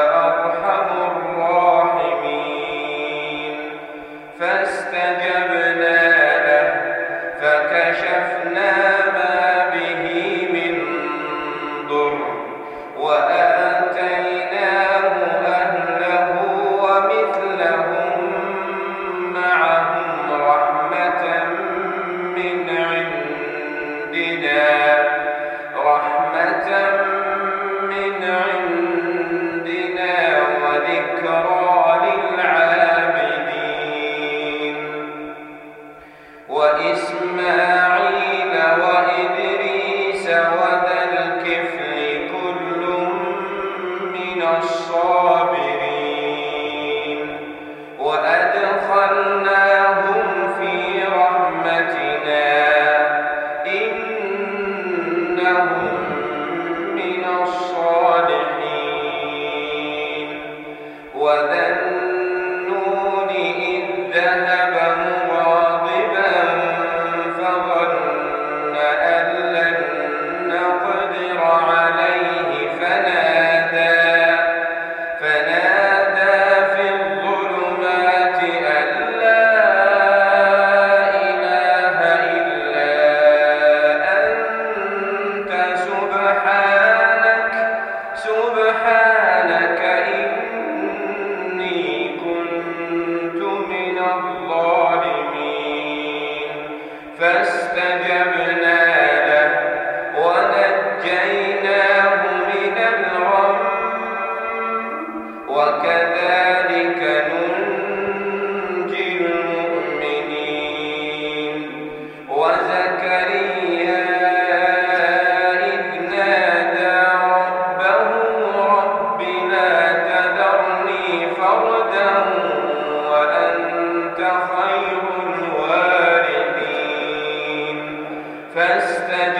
وأنت فاستجبنا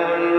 يكن